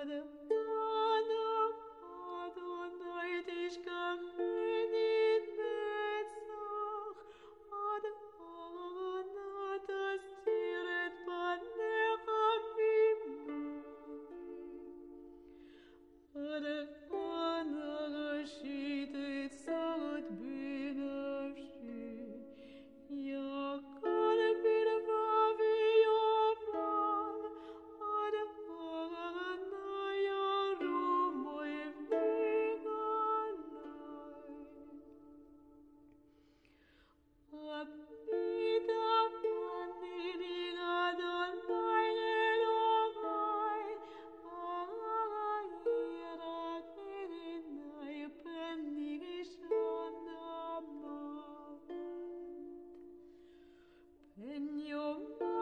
What if in your